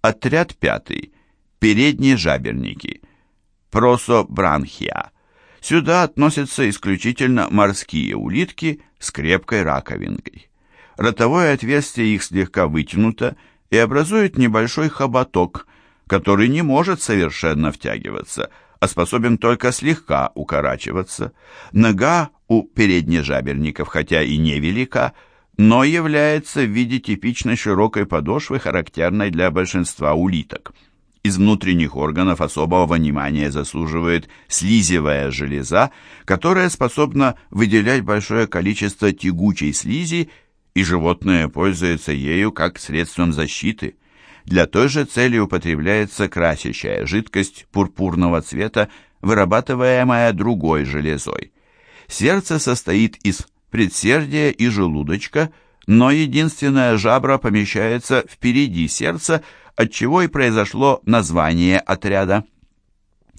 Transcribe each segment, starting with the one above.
Отряд пятый. Передние жаберники. Прособранхия. Сюда относятся исключительно морские улитки с крепкой раковинкой. Ротовое отверстие их слегка вытянуто и образует небольшой хоботок, который не может совершенно втягиваться, а способен только слегка укорачиваться. Нога у переднежаберников, хотя и невелика, но является в виде типичной широкой подошвы, характерной для большинства улиток. Из внутренних органов особого внимания заслуживает слизевая железа, которая способна выделять большое количество тягучей слизи, и животное пользуется ею как средством защиты. Для той же цели употребляется красящая жидкость пурпурного цвета, вырабатываемая другой железой. Сердце состоит из предсердия и желудочка, но единственная жабра помещается впереди сердца, отчего и произошло название отряда.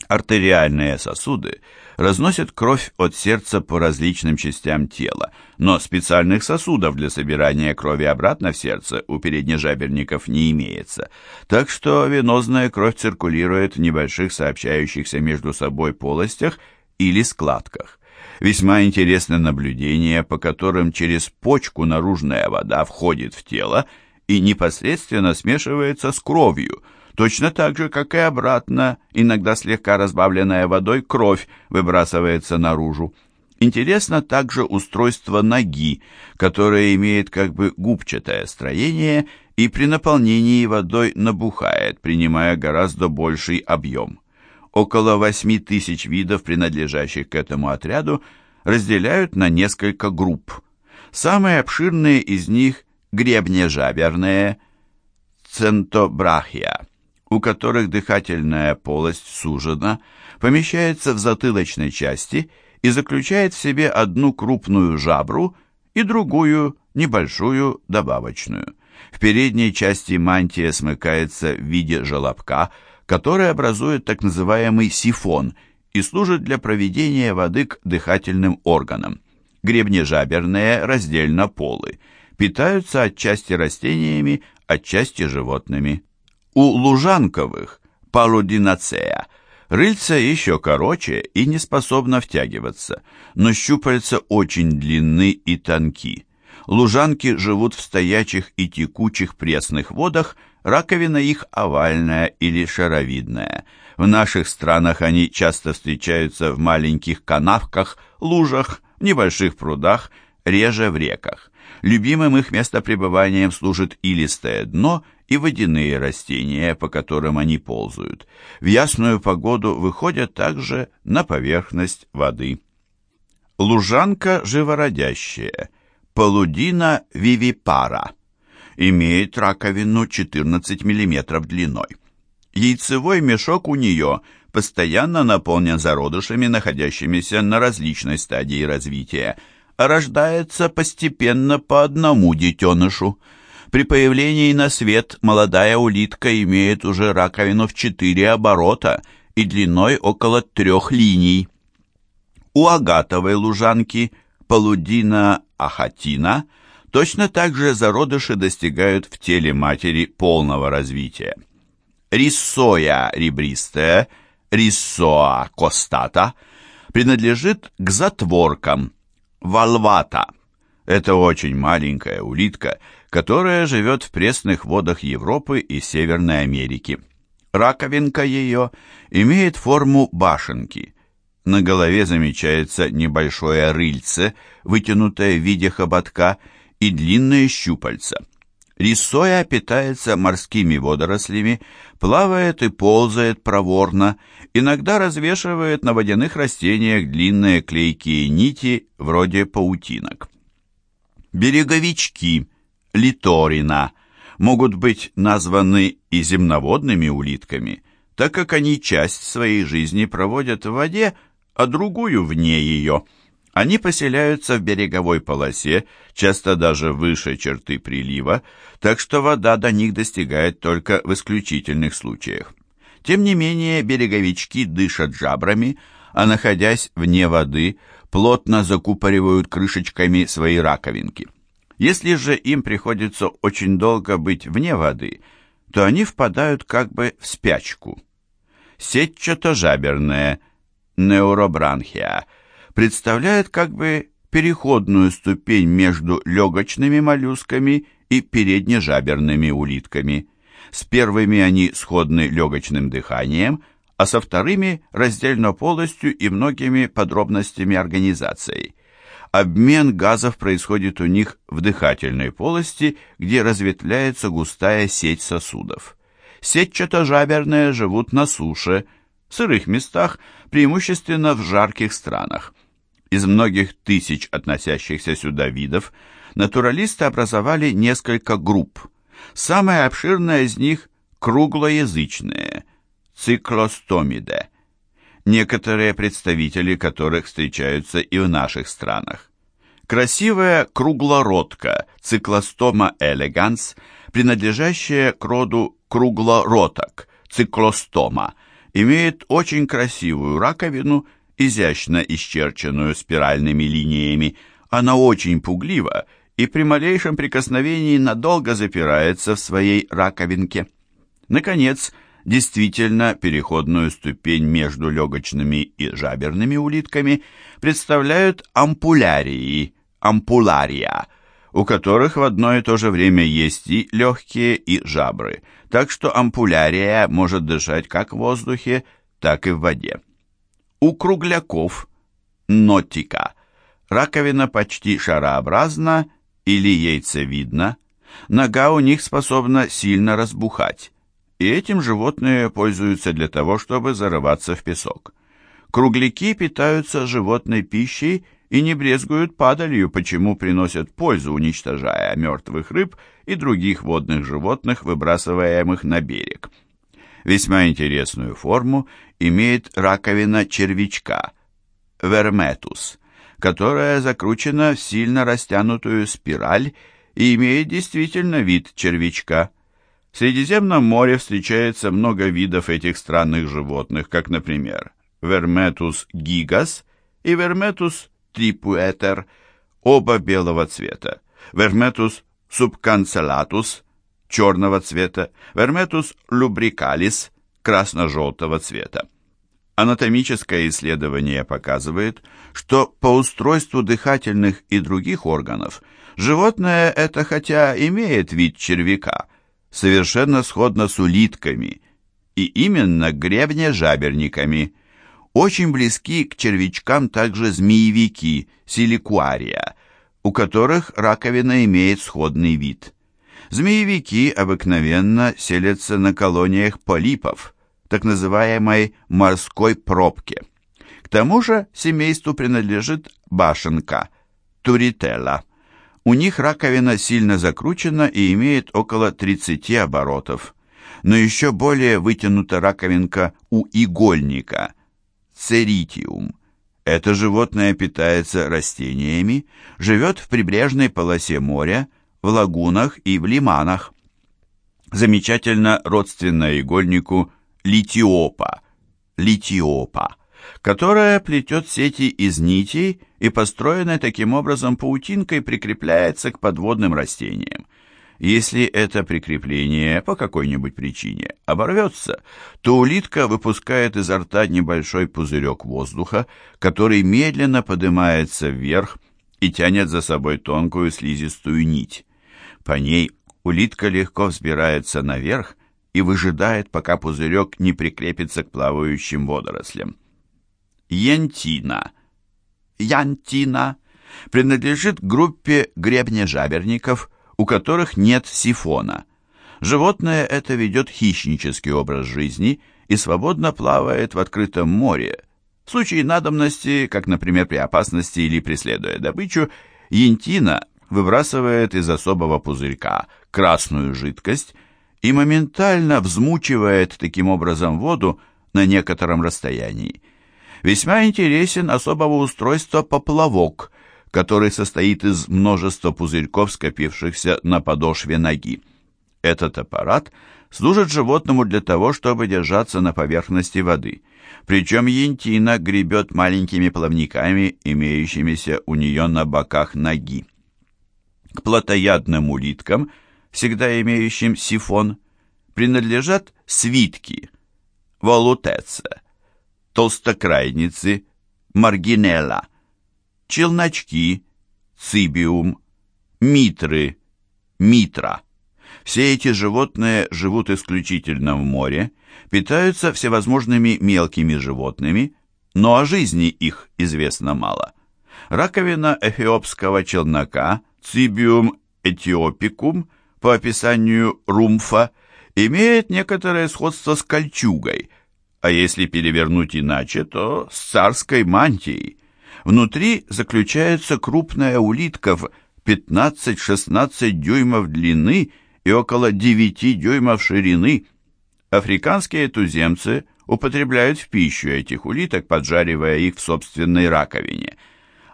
Артериальные сосуды разносят кровь от сердца по различным частям тела, но специальных сосудов для собирания крови обратно в сердце у переднежаберников не имеется, так что венозная кровь циркулирует в небольших сообщающихся между собой полостях или складках. Весьма интересно наблюдение, по которым через почку наружная вода входит в тело и непосредственно смешивается с кровью, точно так же, как и обратно, иногда слегка разбавленная водой, кровь выбрасывается наружу. Интересно также устройство ноги, которое имеет как бы губчатое строение и при наполнении водой набухает, принимая гораздо больший объем около 8 тысяч видов, принадлежащих к этому отряду, разделяют на несколько групп. Самые обширные из них – гребнежаберные, центобрахия, у которых дыхательная полость сужена, помещается в затылочной части и заключает в себе одну крупную жабру и другую, небольшую, добавочную. В передней части мантия смыкается в виде желобка – который образует так называемый сифон и служит для проведения воды к дыхательным органам. Гребнежаберные раздельно полы, питаются отчасти растениями, отчасти животными. У лужанковых, палудинацея, рыльца еще короче и не способна втягиваться, но щупальца очень длинны и тонки. Лужанки живут в стоячих и текучих пресных водах – Раковина их овальная или шаровидная. В наших странах они часто встречаются в маленьких канавках, лужах, небольших прудах, реже в реках. Любимым их местопребыванием служит илистое дно и водяные растения, по которым они ползают. В ясную погоду выходят также на поверхность воды. Лужанка живородящая, полудина вивипара – имеет раковину 14 мм длиной. Яйцевой мешок у нее постоянно наполнен зародышами, находящимися на различной стадии развития, а рождается постепенно по одному детенышу. При появлении на свет молодая улитка имеет уже раковину в 4 оборота и длиной около трех линий. У агатовой лужанки полудина ахатина – Точно так же зародыши достигают в теле матери полного развития. Риссоя ребристая, риссоа костата принадлежит к затворкам, валвата. Это очень маленькая улитка, которая живет в пресных водах Европы и Северной Америки. Раковинка ее имеет форму башенки. На голове замечается небольшое рыльце, вытянутое в виде хоботка, и длинные щупальца. Рисоя питается морскими водорослями, плавает и ползает проворно, иногда развешивает на водяных растениях длинные клейкие нити, вроде паутинок. Береговички, литорина, могут быть названы и земноводными улитками, так как они часть своей жизни проводят в воде, а другую вне ее – они поселяются в береговой полосе, часто даже выше черты прилива, так что вода до них достигает только в исключительных случаях. Тем не менее, береговички дышат жабрами, а находясь вне воды, плотно закупоривают крышечками свои раковинки. Если же им приходится очень долго быть вне воды, то они впадают как бы в спячку. Сетчато-жаберная неуробранхия представляет как бы переходную ступень между легочными моллюсками и переднежаберными улитками. С первыми они сходны легочным дыханием, а со вторыми раздельно полостью и многими подробностями организации. Обмен газов происходит у них в дыхательной полости, где разветвляется густая сеть сосудов. Сетчато-жаберные живут на суше, в сырых местах, преимущественно в жарких странах. Из многих тысяч относящихся сюда видов натуралисты образовали несколько групп. Самая обширная из них – круглоязычные – циклостомиде, некоторые представители которых встречаются и в наших странах. Красивая круглородка циклостома элеганс, принадлежащая к роду круглороток циклостома, имеет очень красивую раковину – изящно исчерченную спиральными линиями. Она очень пуглива и при малейшем прикосновении надолго запирается в своей раковинке. Наконец, действительно переходную ступень между легочными и жаберными улитками представляют ампулярии, ампулария, у которых в одно и то же время есть и легкие, и жабры, так что ампулярия может дышать как в воздухе, так и в воде. У кругляков, нотика, раковина почти шарообразна или яйцевидна, нога у них способна сильно разбухать, и этим животные пользуются для того, чтобы зарываться в песок. Кругляки питаются животной пищей и не брезгуют падалью, почему приносят пользу, уничтожая мертвых рыб и других водных животных, выбрасываемых на берег. Весьма интересную форму имеет раковина червячка, верметус, которая закручена в сильно растянутую спираль и имеет действительно вид червячка. В Средиземном море встречается много видов этих странных животных, как, например, верметус гигас и верметус трипуэтер, оба белого цвета, верметус субканцелатус черного цвета, верметус лубрикалис красно-желтого цвета. Анатомическое исследование показывает, что по устройству дыхательных и других органов животное это хотя имеет вид червяка, совершенно сходно с улитками, и именно гребне-жаберниками. Очень близки к червячкам также змеевики, силикуария, у которых раковина имеет сходный вид. Змеевики обыкновенно селятся на колониях полипов, так называемой морской пробке. К тому же семейству принадлежит башенка, турителла. У них раковина сильно закручена и имеет около 30 оборотов. Но еще более вытянута раковинка у игольника, церитиум. Это животное питается растениями, живет в прибрежной полосе моря, в лагунах и в лиманах. Замечательно родственная игольнику литиопа, литиопа, которая плетет сети из нитей и построенная таким образом паутинкой прикрепляется к подводным растениям. Если это прикрепление по какой-нибудь причине оборвется, то улитка выпускает изо рта небольшой пузырек воздуха, который медленно поднимается вверх и тянет за собой тонкую слизистую нить. По ней улитка легко взбирается наверх и выжидает, пока пузырек не прикрепится к плавающим водорослям. Янтина. Янтина принадлежит группе гребнежаберников, у которых нет сифона. Животное это ведет хищнический образ жизни и свободно плавает в открытом море. В случае надобности, как, например, при опасности или преследуя добычу, янтина выбрасывает из особого пузырька красную жидкость и моментально взмучивает таким образом воду на некотором расстоянии. Весьма интересен особого устройства поплавок, который состоит из множества пузырьков, скопившихся на подошве ноги. Этот аппарат служит животному для того, чтобы держаться на поверхности воды. Причем ентина гребет маленькими плавниками, имеющимися у нее на боках ноги. К плотоядным улиткам, всегда имеющим сифон, принадлежат свитки, волутеце, толстокрайницы, маргинелла, челночки, цибиум, митры, митра. Все эти животные живут исключительно в море, питаются всевозможными мелкими животными, но о жизни их известно мало. Раковина эфиопского челнока Цибиум этиопикум по описанию Румфа имеет некоторое сходство с кольчугой, а если перевернуть иначе, то с царской мантией. Внутри заключается крупная улитка в 15-16 дюймов длины и около 9 дюймов ширины. Африканские туземцы употребляют в пищу этих улиток, поджаривая их в собственной раковине.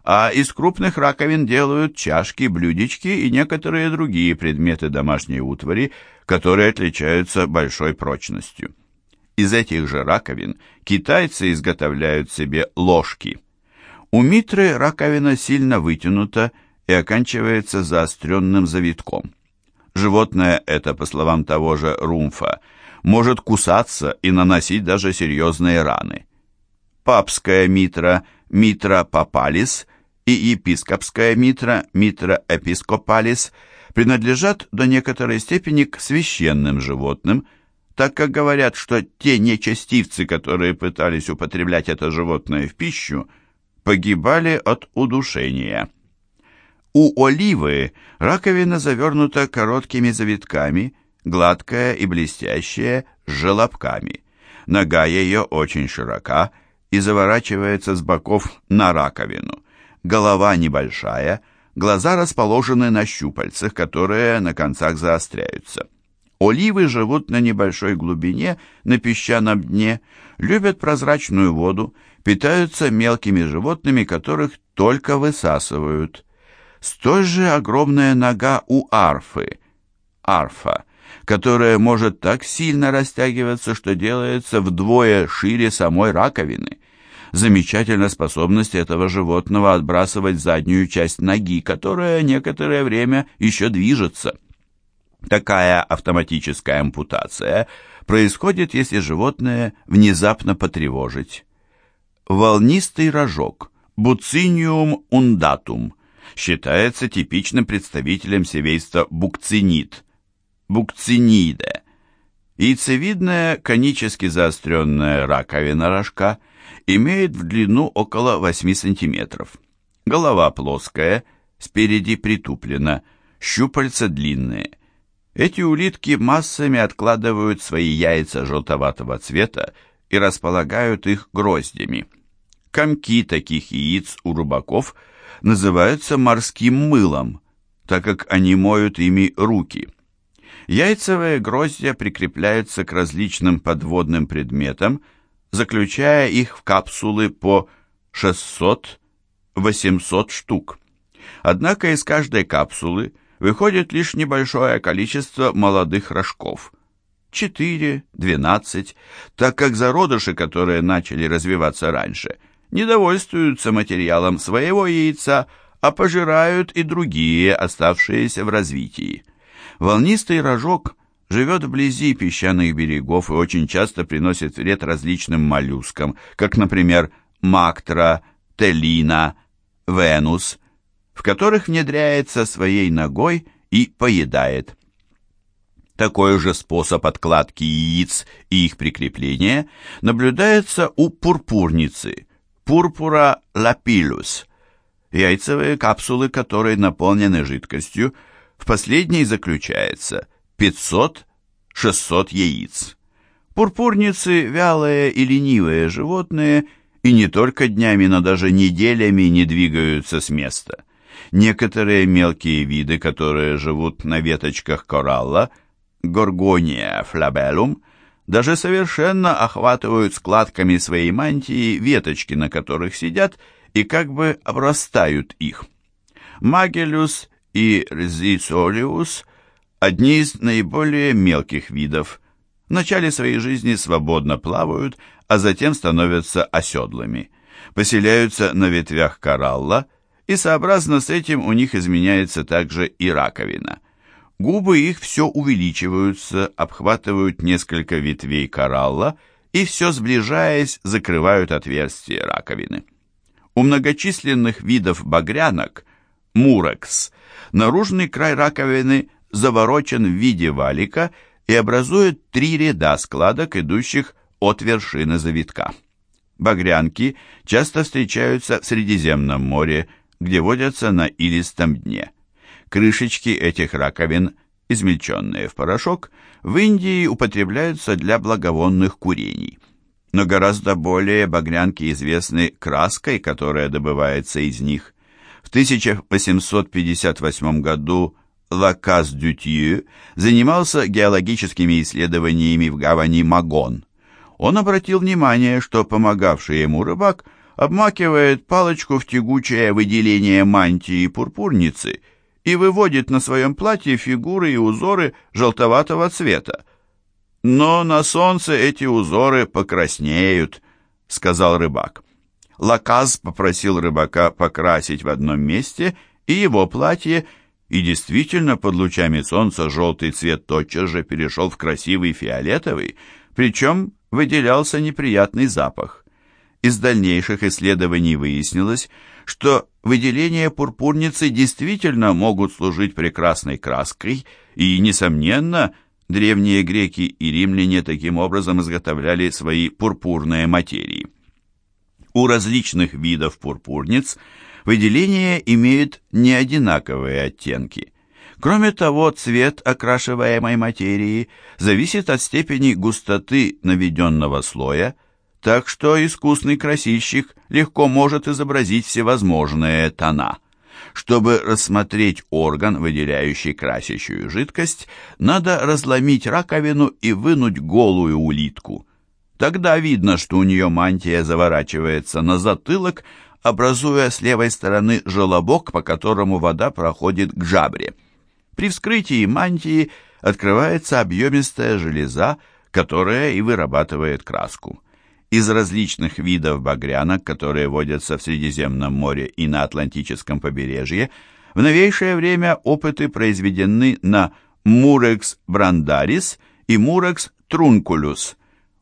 А из крупных раковин делают чашки, блюдечки и некоторые другие предметы домашней утвари, которые отличаются большой прочностью. Из этих же раковин китайцы изготовляют себе ложки. У митры раковина сильно вытянута и оканчивается заостренным завитком. Животное это, по словам того же Румфа, может кусаться и наносить даже серьезные раны. Папская митра, митра папалис и епископская митра, митра эпископалис принадлежат до некоторой степени к священным животным, так как говорят, что те нечестивцы, которые пытались употреблять это животное в пищу, погибали от удушения. У оливы раковина завернута короткими завитками, гладкая и блестящая, с желобками. Нога ее очень широка и заворачивается с боков на раковину. Голова небольшая, глаза расположены на щупальцах, которые на концах заостряются. Оливы живут на небольшой глубине, на песчаном дне, любят прозрачную воду, питаются мелкими животными, которых только высасывают. Столь же огромная нога у арфы, арфа, которая может так сильно растягиваться, что делается вдвое шире самой раковины. Замечательна способность этого животного отбрасывать заднюю часть ноги, которая некоторое время еще движется. Такая автоматическая ампутация происходит, если животное внезапно потревожить. Волнистый рожок, буциниум ундатум – считается типичным представителем семейства букцинид, букциниде. Яйцевидная конически заостренная раковина рожка имеет в длину около 8 см. Голова плоская, спереди притуплена, щупальца длинные. Эти улитки массами откладывают свои яйца желтоватого цвета и располагают их гроздями. Комки таких яиц у рыбаков – называются морским мылом, так как они моют ими руки. Яйцевые гроздья прикрепляются к различным подводным предметам, заключая их в капсулы по 600-800 штук. Однако из каждой капсулы выходит лишь небольшое количество молодых рожков – 4-12, так как зародыши, которые начали развиваться раньше – не довольствуются материалом своего яйца, а пожирают и другие, оставшиеся в развитии. Волнистый рожок живет вблизи песчаных берегов и очень часто приносит вред различным моллюскам, как, например, мактра, телина, венус, в которых внедряется своей ногой и поедает. Такой же способ откладки яиц и их прикрепления наблюдается у пурпурницы – пурпура лапилус, яйцевые капсулы которой наполнены жидкостью, в последней заключается 500-600 яиц. Пурпурницы – вялые и ленивые животные, и не только днями, но даже неделями не двигаются с места. Некоторые мелкие виды, которые живут на веточках коралла, горгония флабелум – даже совершенно охватывают складками своей мантии веточки, на которых сидят, и как бы обрастают их. Магелюс и Рзицолиус – одни из наиболее мелких видов. В начале своей жизни свободно плавают, а затем становятся оседлыми. Поселяются на ветвях коралла, и сообразно с этим у них изменяется также и раковина. губы их все увеличиваются, обхватывают несколько ветвей коралла и все сближаясь закрывают отверстие раковины. У многочисленных видов багрянок, мурекс, наружный край раковины заворочен в виде валика и образует три ряда складок, идущих от вершины завитка. Багрянки часто встречаются в Средиземном море, где водятся на илистом дне. Крышечки этих раковин, измельченные в порошок, в Индии употребляются для благовонных курений. Но гораздо более багрянки известны краской, которая добывается из них. В 1858 году Лаказ Дютью занимался геологическими исследованиями в гавани Магон. Он обратил внимание, что помогавший ему рыбак обмакивает палочку в тягучее выделение мантии пурпурницы и выводит на своем платье фигуры и узоры желтоватого цвета. «Но на солнце эти узоры покраснеют», — сказал рыбак. Лаказ попросил рыбака покрасить в одном месте и его платье, и действительно под лучами солнца желтый цвет тотчас же перешел в красивый фиолетовый, причем выделялся неприятный запах. Из дальнейших исследований выяснилось, что выделения пурпурницы действительно могут служить прекрасной краской, и, несомненно, древние греки и римляне таким образом изготовляли свои пурпурные материи. У различных видов пурпурниц выделения имеют неодинаковые оттенки. Кроме того, цвет окрашиваемой материи зависит от степени густоты наведенного слоя, так что искусный красильщик легко может изобразить всевозможные тона. Чтобы рассмотреть орган, выделяющий красящую жидкость, надо разломить раковину и вынуть голую улитку. Тогда видно, что у нее мантия заворачивается на затылок, образуя с левой стороны желобок, по которому вода проходит к жабре. При вскрытии мантии открывается объемистая железа, которая и вырабатывает краску. Из различных видов багрянок, которые водятся в Средиземном море и на Атлантическом побережье, в новейшее время опыты произведены на Мурекс брандарис и Мурекс трункулюс.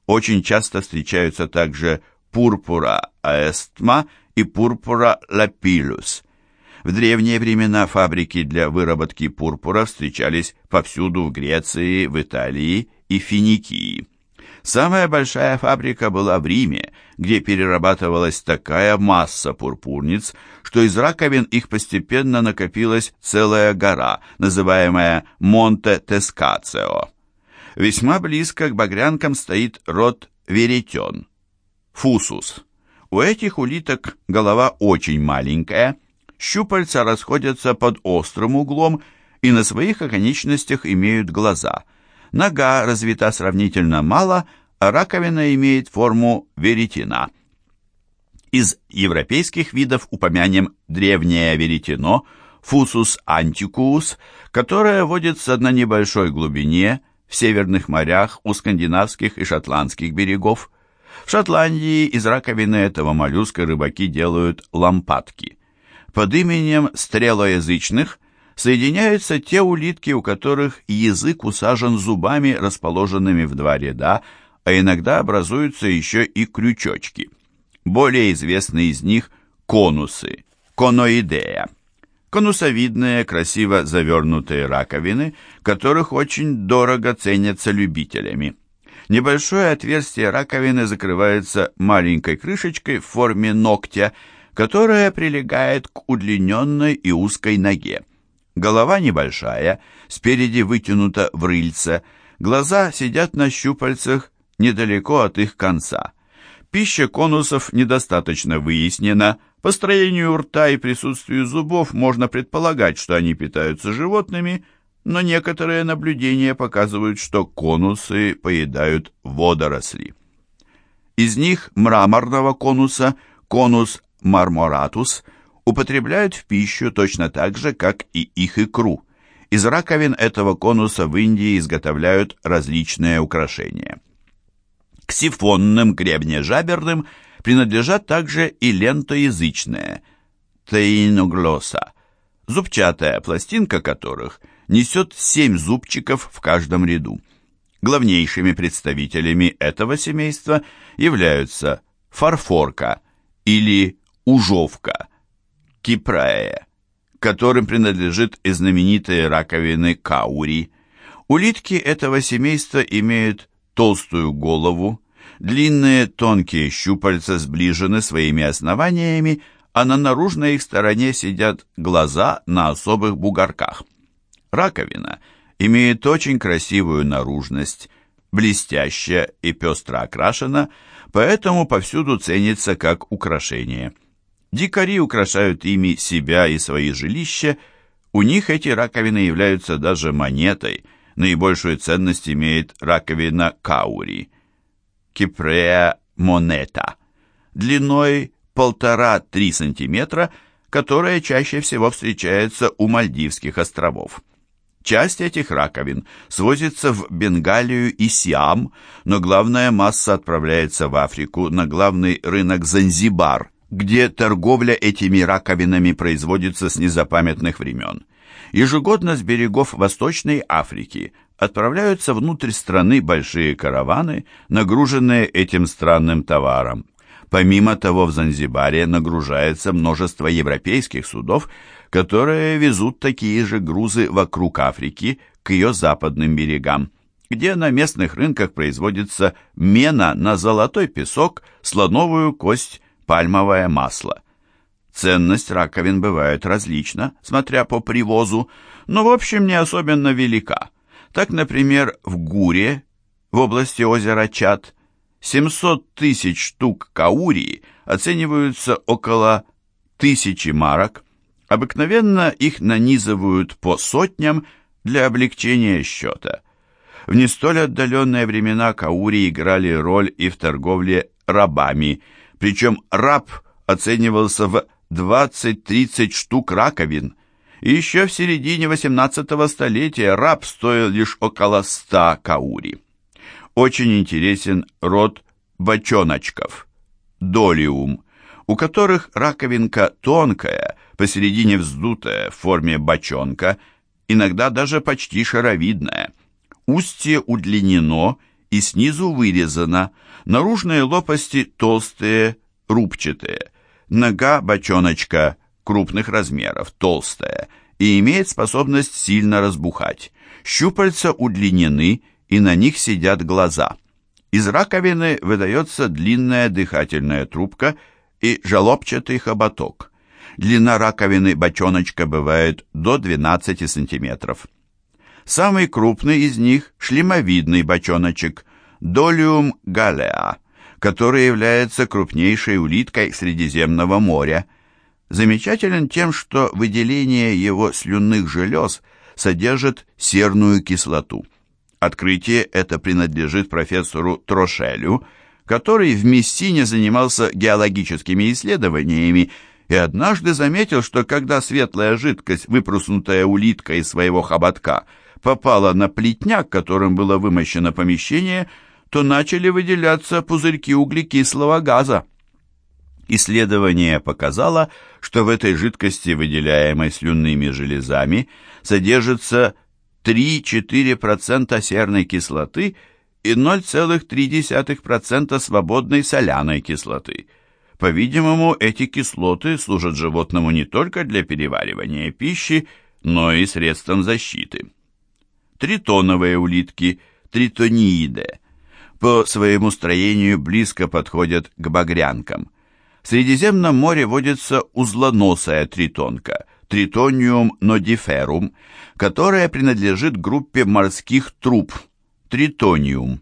Очень часто встречаются также пурпура аэстма и пурпура лапилюс. В древние времена фабрики для выработки пурпура встречались повсюду в Греции, в Италии и Финикии. Самая большая фабрика была в Риме, где перерабатывалась такая масса пурпурниц, что из раковин их постепенно накопилась целая гора, называемая Монте Тескацио. Весьма близко к багрянкам стоит род веретен, фусус. У этих улиток голова очень маленькая, щупальца расходятся под острым углом и на своих оконечностях имеют глаза. Нога развита сравнительно мало, а раковина имеет форму веретена. Из европейских видов упомянем древнее веретено, фусус антикуус, которое водится на небольшой глубине в северных морях у скандинавских и шотландских берегов. В Шотландии из раковины этого моллюска рыбаки делают лампадки. Под именем стрелоязычных соединяются те улитки, у которых язык усажен зубами, расположенными в два ряда, а иногда образуются еще и крючочки. Более известны из них конусы, коноидея. Конусовидные, красиво завернутые раковины, которых очень дорого ценятся любителями. Небольшое отверстие раковины закрывается маленькой крышечкой в форме ногтя, которая прилегает к удлиненной и узкой ноге. Голова небольшая, спереди вытянута в рыльце, глаза сидят на щупальцах недалеко от их конца. Пища конусов недостаточно выяснена, по строению рта и присутствию зубов можно предполагать, что они питаются животными, но некоторые наблюдения показывают, что конусы поедают водоросли. Из них мраморного конуса, конус марморатус, употребляют в пищу точно так же, как и их икру. Из раковин этого конуса в Индии изготовляют различные украшения. К сифонным гребнежаберным принадлежат также и лентоязычные – тейноглоса, зубчатая пластинка которых – несет семь зубчиков в каждом ряду. Главнейшими представителями этого семейства являются фарфорка или ужовка, кипраe, которым принадлежит и знаменитые раковины каури. Улитки этого семейства имеют толстую голову, длинные тонкие щупальца сближены своими основаниями, а на наружной их стороне сидят глаза на особых бугорках. Раковина имеет очень красивую наружность, блестящая и пестро окрашена, поэтому повсюду ценится как украшение. Дикари украшают ими себя и свои жилища, у них эти раковины являются даже монетой, наибольшую ценность имеет раковина каури, кипрея монета, длиной полтора-три сантиметра, которая чаще всего встречается у Мальдивских островов. Часть этих раковин свозится в Бенгалию и Сиам, но главная масса отправляется в Африку на главный рынок Занзибар, где торговля этими раковинами производится с незапамятных времен. Ежегодно с берегов Восточной Африки отправляются внутрь страны большие караваны, нагруженные этим странным товаром. Помимо того, в Занзибаре нагружается множество европейских судов, которые везут такие же грузы вокруг Африки к ее западным берегам, где на местных рынках производится мена на золотой песок, слоновую кость, пальмовое масло. Ценность раковин бывает различна, смотря по привозу, но в общем не особенно велика. Так, например, в Гуре, в области озера Чад, 700 тысяч штук каурии оцениваются около тысячи марок. Обыкновенно их нанизывают по сотням для облегчения счета. В не столь отдаленные времена каури играли роль и в торговле рабами, причем раб оценивался в 20-30 штук раковин. И еще в середине 18 столетия раб стоил лишь около 100 каури очень интересен род бочоночков, долиум, у которых раковинка тонкая, посередине вздутая в форме бочонка, иногда даже почти шаровидная. Устье удлинено и снизу вырезано, наружные лопасти толстые, рубчатые. Нога бочоночка крупных размеров, толстая, и имеет способность сильно разбухать. Щупальца удлинены и на них сидят глаза. Из раковины выдается длинная дыхательная трубка и жалобчатый хоботок. Длина раковины бочоночка бывает до 12 сантиметров. Самый крупный из них – шлемовидный бочоночек – Долиум галеа, который является крупнейшей улиткой Средиземного моря. Замечателен тем, что выделение его слюнных желез содержит серную кислоту. Открытие это принадлежит профессору Трошелю, который в Мессине занимался геологическими исследованиями и однажды заметил, что когда светлая жидкость, выпруснутая улиткой из своего хоботка, попала на плетняк, которым было вымощено помещение, то начали выделяться пузырьки углекислого газа. Исследование показало, что в этой жидкости, выделяемой слюнными железами, содержится 3-4% серной кислоты и 0,3% свободной соляной кислоты. По-видимому, эти кислоты служат животному не только для переваривания пищи, но и средством защиты. Тритоновые улитки, тритонииды, по своему строению близко подходят к багрянкам. В Средиземном море водится узлоносая тритонка – Тритониум нодиферум, которая принадлежит группе морских труб Тритониум.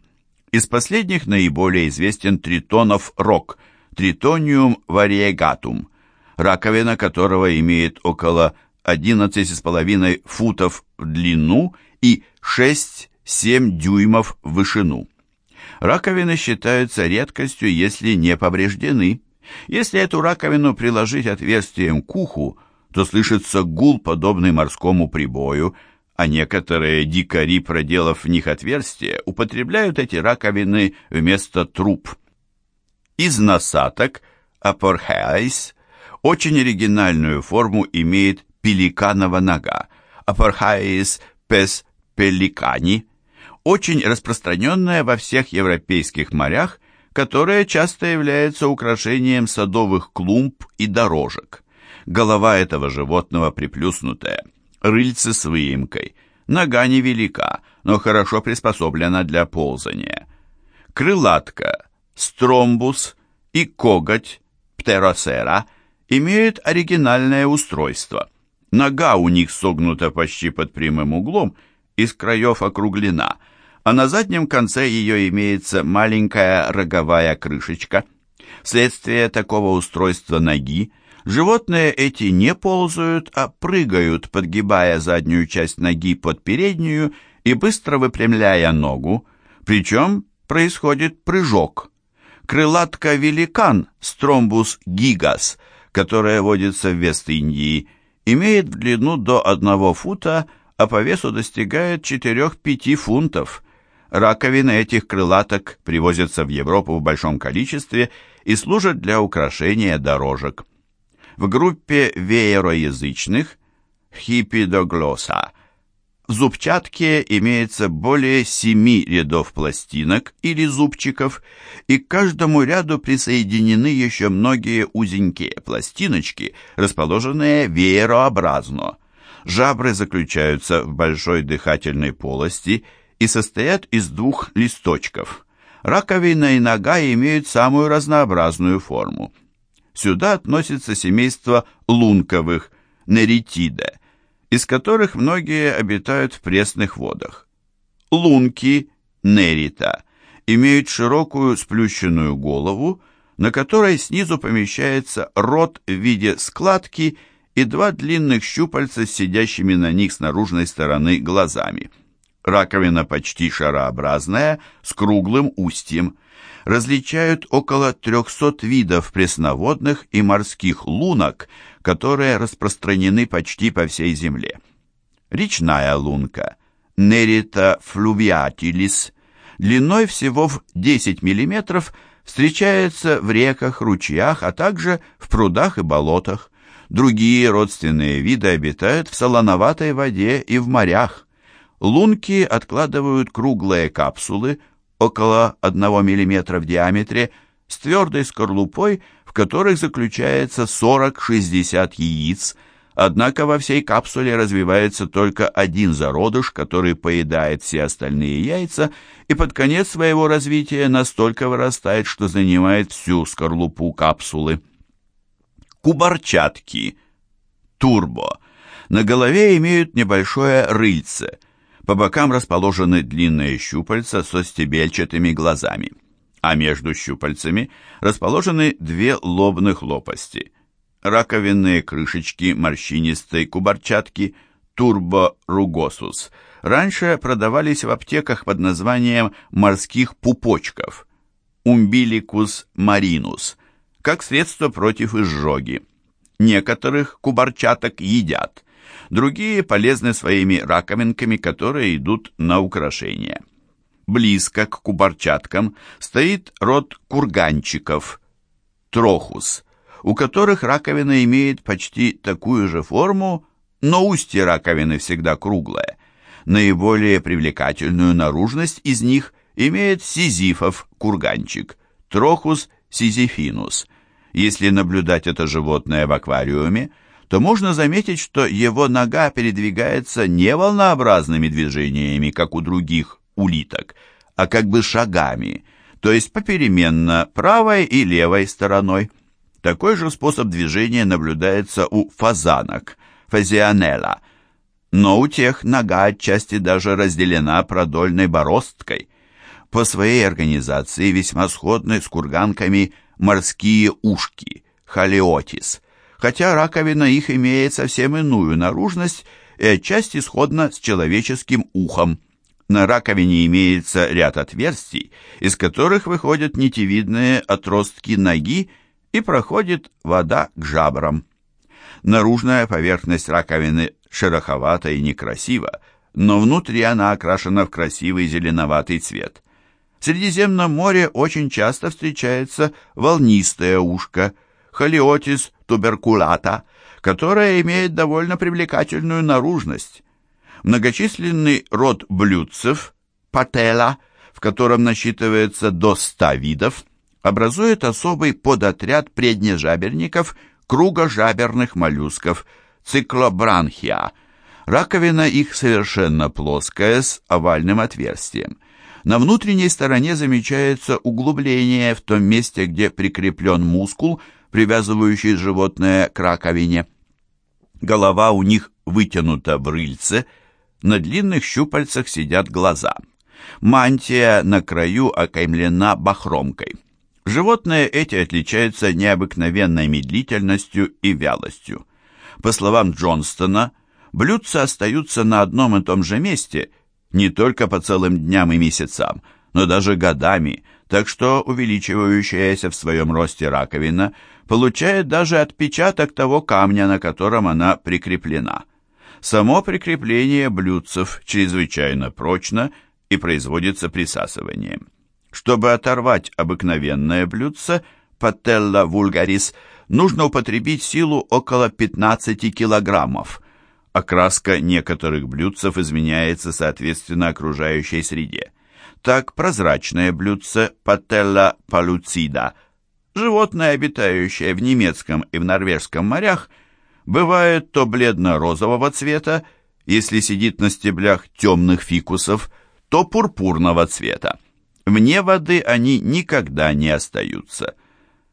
Из последних наиболее известен тритонов рог Тритониум вариегатум, раковина которого имеет около 11,5 футов в длину и 6-7 дюймов в вышину. Раковины считаются редкостью, если не повреждены. Если эту раковину приложить отверстием к уху, то слышится гул, подобный морскому прибою, а некоторые дикари, проделав в них отверстия, употребляют эти раковины вместо труб. Из насадок апорхеайс очень оригинальную форму имеет пеликанова нога, апорхаис Apes pelicani, очень распространенная во всех европейских морях, которая часто является украшением садовых клумб и дорожек. Голова этого животного приплюснутая, рыльце с выемкой, нога невелика, но хорошо приспособлена для ползания. Крылатка, стромбус и коготь, птеросера, имеют оригинальное устройство. Нога у них согнута почти под прямым углом, из краев округлена, а на заднем конце ее имеется маленькая роговая крышечка. Вследствие такого устройства ноги животные эти не ползают, а прыгают, подгибая заднюю часть ноги под переднюю и быстро выпрямляя ногу, причем происходит прыжок. Крылатка-великан, стромбус гигас, которая водится в Вест-Индии, имеет в длину до 1 фута, а по весу достигает 4-5 фунтов. Раковины этих крылаток привозятся в Европу в большом количестве и служат для украшения дорожек. В группе веероязычных хипидоглоса в зубчатке имеется более семи рядов пластинок или зубчиков, и к каждому ряду присоединены еще многие узенькие пластиночки, расположенные веерообразно. Жабры заключаются в большой дыхательной полости и состоят из двух листочков. Раковина и нога имеют самую разнообразную форму. Сюда относится семейство лунковых, неритиде, из которых многие обитают в пресных водах. Лунки, нерита, имеют широкую сплющенную голову, на которой снизу помещается рот в виде складки и два длинных щупальца с сидящими на них с наружной стороны глазами. Раковина почти шарообразная, с круглым устьем. Различают около 300 видов пресноводных и морских лунок, которые распространены почти по всей земле. Речная лунка Nerita fluviatilis длиной всего в 10 мм встречается в реках, ручьях, а также в прудах и болотах. Другие родственные виды обитают в солоноватой воде и в морях. Лунки откладывают круглые капсулы около 1 мм в диаметре с твердой скорлупой, в которых заключается 40-60 яиц, однако во всей капсуле развивается только один зародыш, который поедает все остальные яйца и под конец своего развития настолько вырастает, что занимает всю скорлупу капсулы. Кубарчатки, турбо, на голове имеют небольшое рыльце, по бокам расположены длинные щупальца со стебельчатыми глазами а между щупальцами расположены две лобных лопасти. Раковинные крышечки морщинистой кубарчатки турборугосус раньше продавались в аптеках под названием морских пупочков умбиликус маринус, как средство против изжоги. Некоторых кубарчаток едят, другие полезны своими раковинками, которые идут на украшение. Близко к кубарчаткам стоит род курганчиков, трохус, у которых раковина имеет почти такую же форму, но устье раковины всегда круглое. Наиболее привлекательную наружность из них имеет сизифов курганчик, трохус сизифинус. Если наблюдать это животное в аквариуме, то можно заметить, что его нога передвигается не волнообразными движениями, как у других улиток, а как бы шагами, то есть попеременно правой и левой стороной. Такой же способ движения наблюдается у фазанок, фазионелла, но у тех нога отчасти даже разделена продольной бороздкой. По своей организации весьма сходны с курганками морские ушки, халиотис, хотя раковина их имеет совсем иную наружность и отчасти сходна с человеческим ухом. На раковине имеется ряд отверстий, из которых выходят нитевидные отростки ноги и проходит вода к жабрам. Наружная поверхность раковины шероховата и некрасива, но внутри она окрашена в красивый зеленоватый цвет. В Средиземном море очень часто встречается волнистое ушко, холиотис туберкулата, которое имеет довольно привлекательную наружность. Многочисленный род блюдцев, пателла, в котором насчитывается до 100 видов, образует особый подотряд преднежаберников кругожаберных моллюсков, циклобранхия. Раковина их совершенно плоская, с овальным отверстием. На внутренней стороне замечается углубление в том месте, где прикреплен мускул, привязывающий животное к раковине. Голова у них вытянута в рыльце, на длинных щупальцах сидят глаза. Мантия на краю окаймлена бахромкой. Животные эти отличаются необыкновенной медлительностью и вялостью. По словам Джонстона, блюдца остаются на одном и том же месте не только по целым дням и месяцам, но даже годами, так что увеличивающаяся в своем росте раковина получает даже отпечаток того камня, на котором она прикреплена. Само прикрепление блюдцев чрезвычайно прочно и производится присасыванием. Чтобы оторвать обыкновенное блюдце, пателла вульгарис, нужно употребить силу около 15 килограммов. Окраска некоторых блюдцев изменяется соответственно окружающей среде. Так прозрачное блюдце пателла палуцида, животное, обитающее в немецком и в норвежском морях, бывает то бледно-розового цвета, если сидит на стеблях темных фикусов, то пурпурного цвета. Вне воды они никогда не остаются.